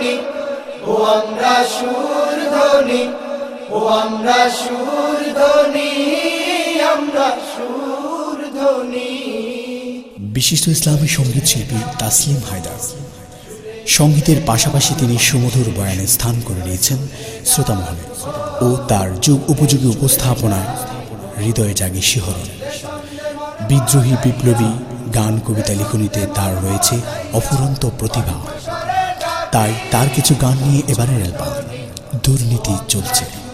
ধনী ও আমরা সুর ধনী ও আমরা সুর ধনী আমরা সুর ধনী বিশিষ্ট ইসলামী সংগীত শিল্পী তাসলিম হায়দার। সঙ্গীতের পাশাপাশি তিনি সুমধুর বয়ানে স্থান করে নিয়েছেন শ্রোতামহলে ও তার যুগ উপযোগী উপস্থাপনায় হৃদয়ে জাগে শিহরণ। বিদ্রোহী বিপ্লবী গান কবিতা লিখনিতে তার রয়েছে অফুরন্ত প্রতিভা। তাই তার কিছু গান নিয়ে এবারের অ্যালবাম দুর্নীতি চলছে।